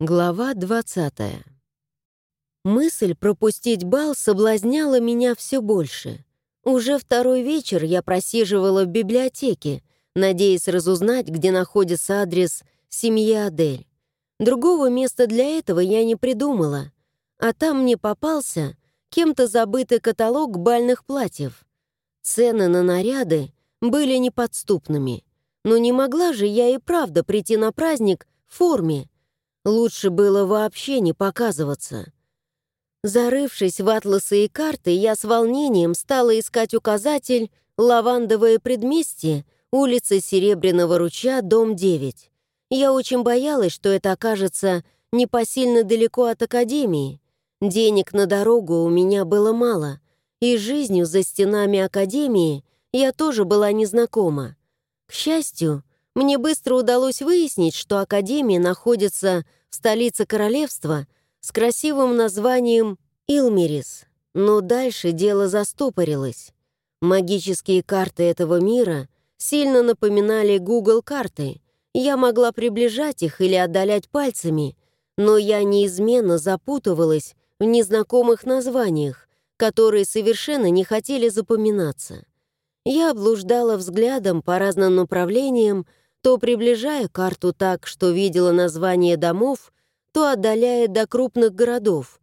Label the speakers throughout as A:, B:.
A: Глава 20 Мысль пропустить бал соблазняла меня все больше. Уже второй вечер я просиживала в библиотеке, надеясь разузнать, где находится адрес семьи Адель. Другого места для этого я не придумала, а там мне попался кем-то забытый каталог бальных платьев. Цены на наряды были неподступными, но не могла же я и правда прийти на праздник в форме. Лучше было вообще не показываться. Зарывшись в атласы и карты, я с волнением стала искать указатель «Лавандовое предместье», улица Серебряного ручья, дом 9. Я очень боялась, что это окажется непосильно далеко от академии. Денег на дорогу у меня было мало, и жизнью за стенами академии я тоже была незнакома. К счастью, мне быстро удалось выяснить, что Академия находится в столице королевства с красивым названием Илмерис, но дальше дело застопорилось. Магические карты этого мира сильно напоминали Google карты Я могла приближать их или отдалять пальцами, но я неизменно запутывалась в незнакомых названиях, которые совершенно не хотели запоминаться. Я облуждала взглядом по разным направлениям, то приближая карту так, что видела название домов, то отдаляя до крупных городов.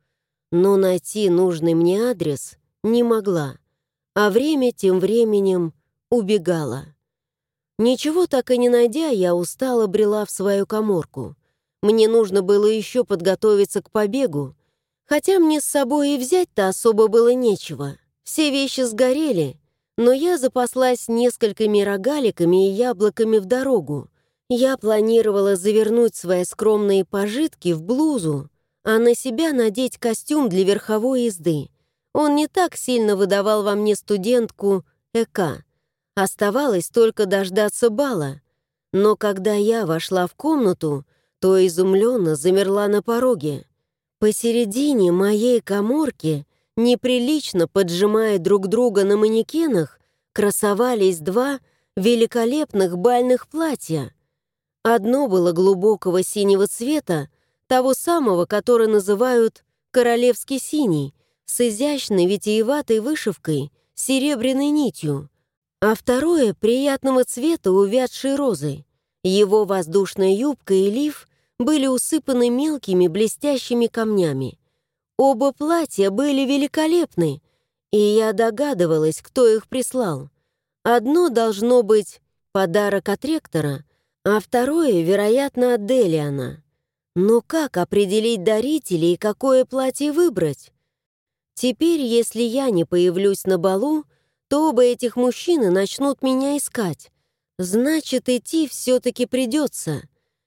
A: Но найти нужный мне адрес не могла, а время тем временем убегало. Ничего так и не найдя, я устало брела в свою коморку. Мне нужно было еще подготовиться к побегу, хотя мне с собой и взять-то особо было нечего. Все вещи сгорели, но я запаслась несколькими рогаликами и яблоками в дорогу. Я планировала завернуть свои скромные пожитки в блузу, а на себя надеть костюм для верховой езды. Он не так сильно выдавал во мне студентку ЭК. Оставалось только дождаться бала. Но когда я вошла в комнату, то изумленно замерла на пороге. Посередине моей коморки неприлично поджимая друг друга на манекенах, красовались два великолепных бальных платья. Одно было глубокого синего цвета, того самого, который называют «королевский синий», с изящной витиеватой вышивкой, серебряной нитью, а второе — приятного цвета увядшей розы. Его воздушная юбка и лиф были усыпаны мелкими блестящими камнями. Оба платья были великолепны, и я догадывалась, кто их прислал. Одно должно быть подарок от ректора, а второе, вероятно, от Делиана. Но как определить дарителей и какое платье выбрать? Теперь, если я не появлюсь на балу, то оба этих мужчины начнут меня искать. Значит, идти все-таки придется.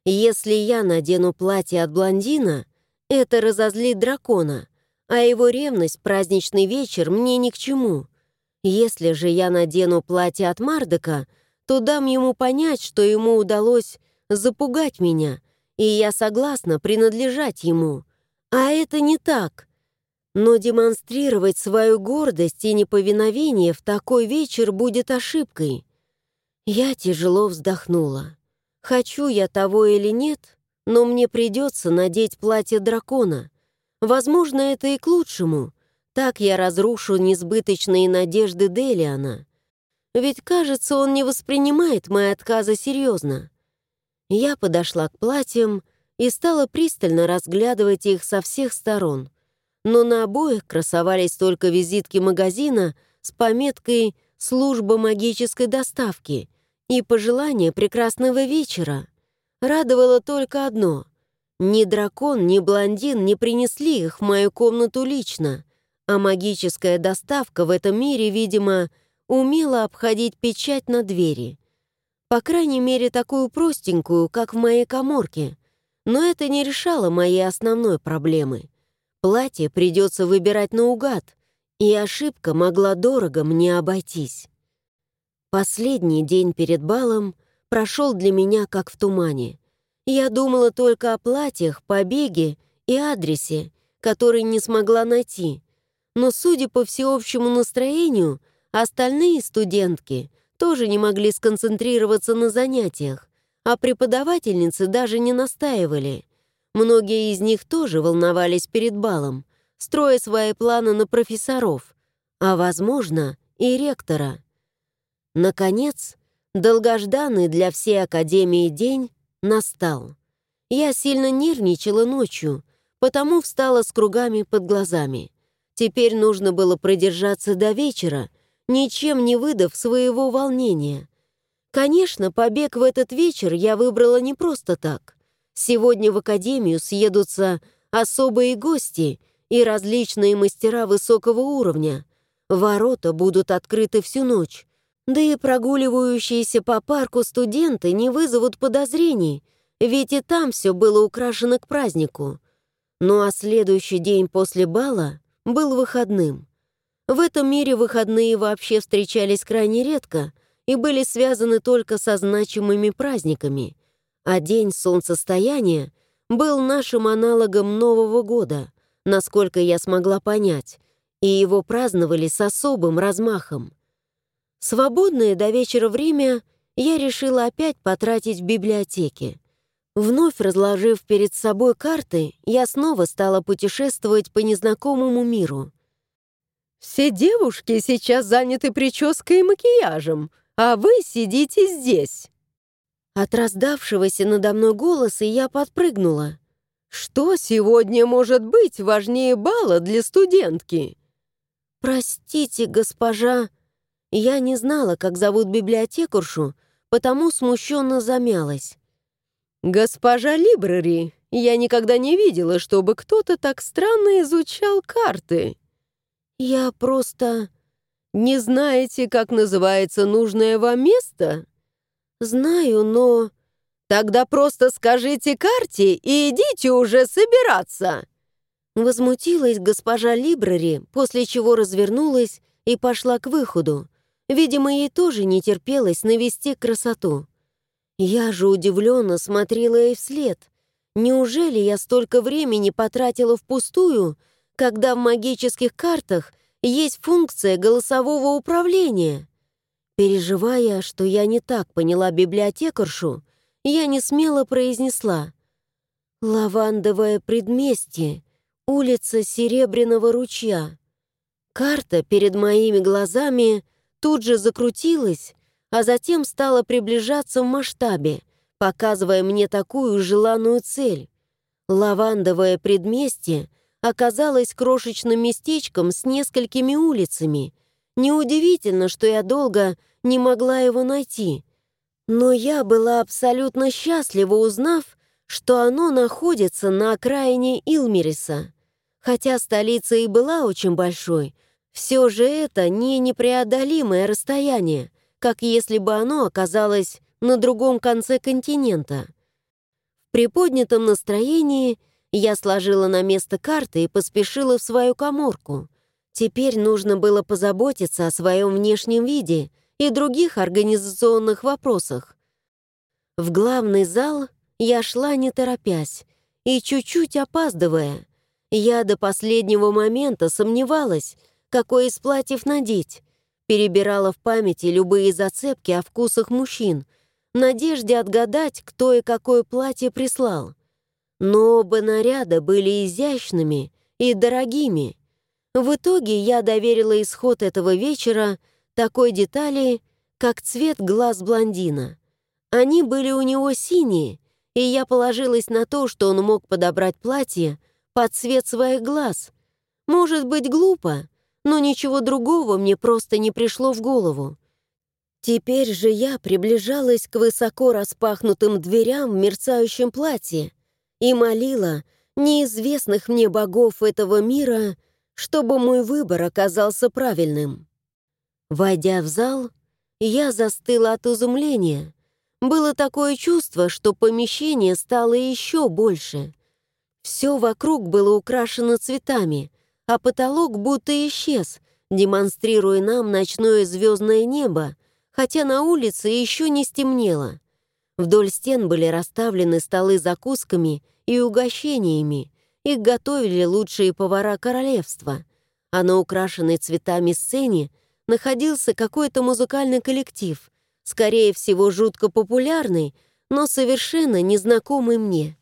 A: Если я надену платье от блондина, это разозлит дракона, а его ревность праздничный вечер мне ни к чему. Если же я надену платье от Мардека, то дам ему понять, что ему удалось запугать меня, и я согласна принадлежать ему. А это не так. Но демонстрировать свою гордость и неповиновение в такой вечер будет ошибкой. Я тяжело вздохнула. Хочу я того или нет, но мне придется надеть платье дракона. Возможно, это и к лучшему. Так я разрушу несбыточные надежды Делиана. Ведь, кажется, он не воспринимает мои отказы серьезно. Я подошла к платьям и стала пристально разглядывать их со всех сторон. Но на обоих красовались только визитки магазина с пометкой «Служба магической доставки» и пожелание прекрасного вечера. Радовало только одно. Ни дракон, ни блондин не принесли их в мою комнату лично, а магическая доставка в этом мире, видимо, умела обходить печать на двери. По крайней мере, такую простенькую, как в моей коморке. Но это не решало моей основной проблемы. Платье придется выбирать наугад, и ошибка могла дорого мне обойтись. Последний день перед балом прошел для меня как в тумане. Я думала только о платьях, побеге и адресе, который не смогла найти. Но, судя по всеобщему настроению, остальные студентки тоже не могли сконцентрироваться на занятиях, а преподавательницы даже не настаивали. Многие из них тоже волновались перед балом, строя свои планы на профессоров, а, возможно, и ректора. Наконец, долгожданный для всей Академии день настал. Я сильно нервничала ночью, потому встала с кругами под глазами. Теперь нужно было продержаться до вечера, ничем не выдав своего волнения. Конечно, побег в этот вечер я выбрала не просто так. Сегодня в академию съедутся особые гости и различные мастера высокого уровня. Ворота будут открыты всю ночь. Да и прогуливающиеся по парку студенты не вызовут подозрений, ведь и там все было украшено к празднику. Ну а следующий день после бала был выходным. В этом мире выходные вообще встречались крайне редко и были связаны только со значимыми праздниками — а день солнцестояния был нашим аналогом Нового года, насколько я смогла понять, и его праздновали с особым размахом. Свободное до вечера время я решила опять потратить в библиотеке. Вновь разложив перед собой карты, я снова стала путешествовать по незнакомому миру. «Все девушки сейчас заняты прической и макияжем, а вы сидите здесь», от раздавшегося надо мной голоса я подпрыгнула. «Что сегодня может быть важнее бала для студентки?» «Простите, госпожа, я не знала, как зовут библиотекаршу, потому смущенно замялась». «Госпожа Либрари, я никогда не видела, чтобы кто-то так странно изучал карты». «Я просто...» «Не знаете, как называется нужное вам место?» «Знаю, но...» «Тогда просто скажите карте и идите уже собираться!» Возмутилась госпожа Либрари, после чего развернулась и пошла к выходу. Видимо, ей тоже не терпелось навести красоту. Я же удивленно смотрела ей вслед. Неужели я столько времени потратила впустую, когда в магических картах есть функция голосового управления? Переживая, что я не так поняла библиотекаршу, я не смело произнесла «Лавандовое предместье, улица Серебряного ручья». Карта перед моими глазами тут же закрутилась, а затем стала приближаться в масштабе, показывая мне такую желанную цель. Лавандовое предместье оказалось крошечным местечком с несколькими улицами — Неудивительно, что я долго не могла его найти. Но я была абсолютно счастлива, узнав, что оно находится на окраине Илмириса. Хотя столица и была очень большой, все же это не непреодолимое расстояние, как если бы оно оказалось на другом конце континента. В приподнятом настроении я сложила на место карты и поспешила в свою коморку. Теперь нужно было позаботиться о своем внешнем виде и других организационных вопросах. В главный зал я шла не торопясь и чуть-чуть опаздывая. Я до последнего момента сомневалась, какой из платьев надеть, перебирала в памяти любые зацепки о вкусах мужчин, в надежде отгадать, кто и какое платье прислал. Но оба наряда были изящными и дорогими — в итоге я доверила исход этого вечера такой детали, как цвет глаз блондина. Они были у него синие, и я положилась на то, что он мог подобрать платье под цвет своих глаз. Может быть, глупо, но ничего другого мне просто не пришло в голову. Теперь же я приближалась к высоко распахнутым дверям в мерцающем платье и молила неизвестных мне богов этого мира — чтобы мой выбор оказался правильным. Войдя в зал, я застыла от изумления. Было такое чувство, что помещение стало еще больше. Все вокруг было украшено цветами, а потолок будто исчез, демонстрируя нам ночное звездное небо, хотя на улице еще не стемнело. Вдоль стен были расставлены столы закусками и угощениями, их готовили лучшие повара королевства, а на украшенной цветами сцене находился какой-то музыкальный коллектив, скорее всего, жутко популярный, но совершенно незнакомый мне.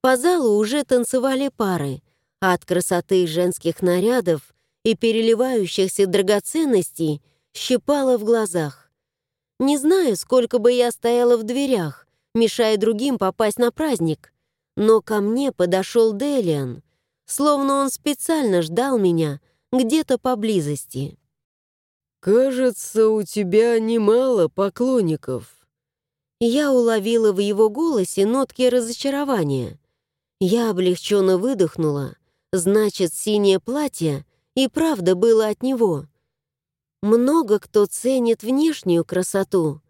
A: По залу уже танцевали пары, а от красоты женских нарядов и переливающихся драгоценностей щипало в глазах. Не знаю, сколько бы я стояла в дверях, мешая другим попасть на праздник, но ко мне подошел Делиан, словно он специально ждал меня где-то поблизости.
B: «Кажется, у тебя немало поклонников».
A: Я уловила в его голосе нотки разочарования. Я облегченно выдохнула. Значит, синее платье и правда было от него. Много кто ценит внешнюю красоту,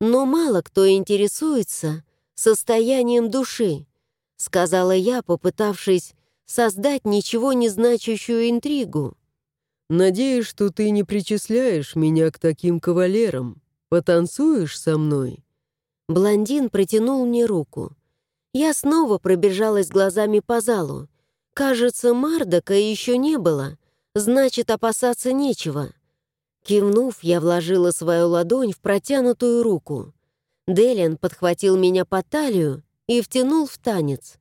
A: но мало кто интересуется состоянием души, сказала я, попытавшись создать ничего не значащую интригу.
B: «Надеюсь, что ты не причисляешь меня к таким кавалерам. Потанцуешь со мной?»
A: Блондин протянул мне руку. Я снова пробежалась глазами по залу. Кажется, Мардока еще не было, значит, опасаться нечего. Кивнув, я вложила свою ладонь в протянутую руку. Делиан подхватил меня по талию и втянул в танец.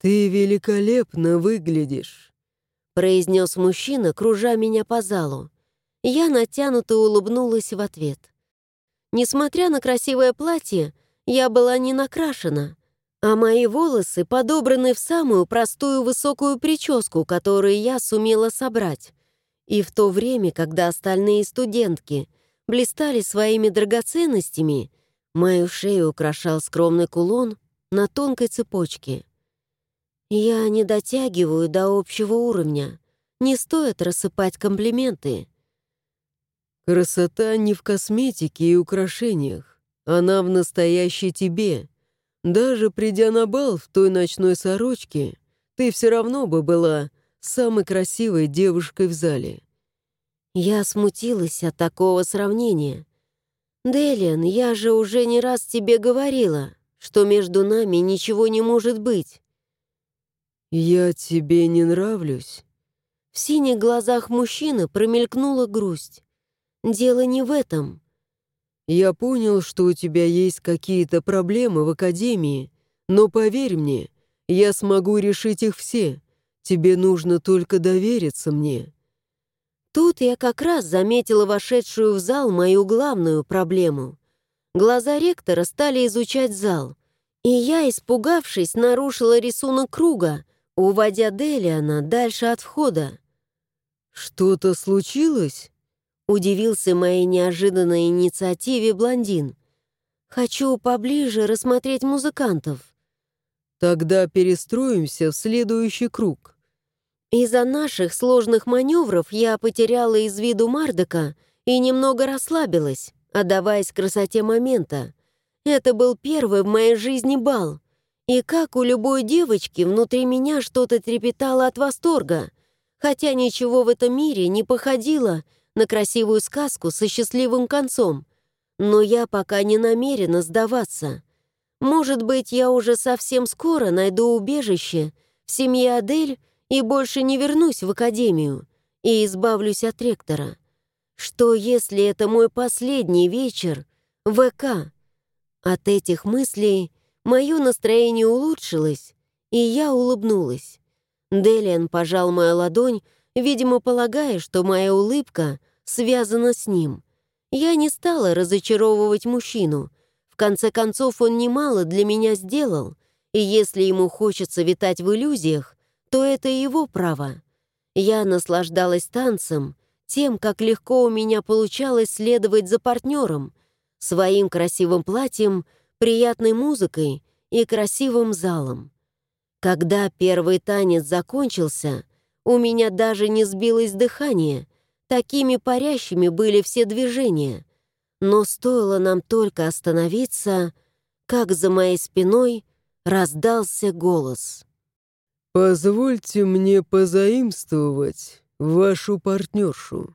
B: «Ты великолепно выглядишь», — произнес мужчина, кружа меня по залу.
A: Я натянуто улыбнулась в ответ. Несмотря на красивое платье, я была не накрашена, а мои волосы подобраны в самую простую высокую прическу, которую я сумела собрать. И в то время, когда остальные студентки блистали своими драгоценностями, мою шею украшал скромный кулон на тонкой цепочке. Я не дотягиваю до общего уровня. Не стоит рассыпать комплименты.
B: Красота не в косметике и украшениях. Она в настоящей тебе. Даже придя на бал в той ночной сорочке, ты все равно бы была самой красивой девушкой в зале.
A: Я смутилась от такого сравнения. «Делиан, я же уже не раз тебе говорила, что между нами ничего не может быть».
B: «Я тебе не нравлюсь?»
A: В синих глазах мужчины промелькнула грусть. Дело не в этом.
B: Я понял, что у тебя есть какие-то проблемы в академии, но поверь мне, я смогу решить их все. Тебе нужно только довериться мне».
A: Тут я как раз заметила вошедшую в зал мою главную проблему. Глаза ректора стали изучать зал, и я, испугавшись, нарушила рисунок круга, уводя Делиана дальше от входа.
B: «Что-то случилось?»
A: Удивился моей неожиданной инициативе блондин. «Хочу поближе рассмотреть музыкантов».
B: «Тогда перестроимся в следующий круг».
A: Из-за наших сложных маневров я потеряла из виду Мардока и немного расслабилась, отдаваясь красоте момента. Это был первый в моей жизни бал. И как у любой девочки, внутри меня что-то трепетало от восторга, хотя ничего в этом мире не походило на красивую сказку со счастливым концом. Но я пока не намерена сдаваться. Может быть, я уже совсем скоро найду убежище в семье Адель и больше не вернусь в академию и избавлюсь от ректора. Что, если это мой последний вечер ВК? От этих мыслей мое настроение улучшилось, и я улыбнулась. Делиан пожал мою ладонь, видимо, полагая, что моя улыбка связано с ним. Я не стала разочаровывать мужчину. В конце концов, он немало для меня сделал, и если ему хочется витать в иллюзиях, то это его право. Я наслаждалась танцем, тем, как легко у меня получалось следовать за партнером, своим красивым платьем, приятной музыкой и красивым залом. Когда первый танец закончился, у меня даже не сбилось дыхание — Такими парящими были все движения. Но стоило нам только остановиться, как за моей спиной раздался голос.
B: «Позвольте мне позаимствовать вашу партнершу».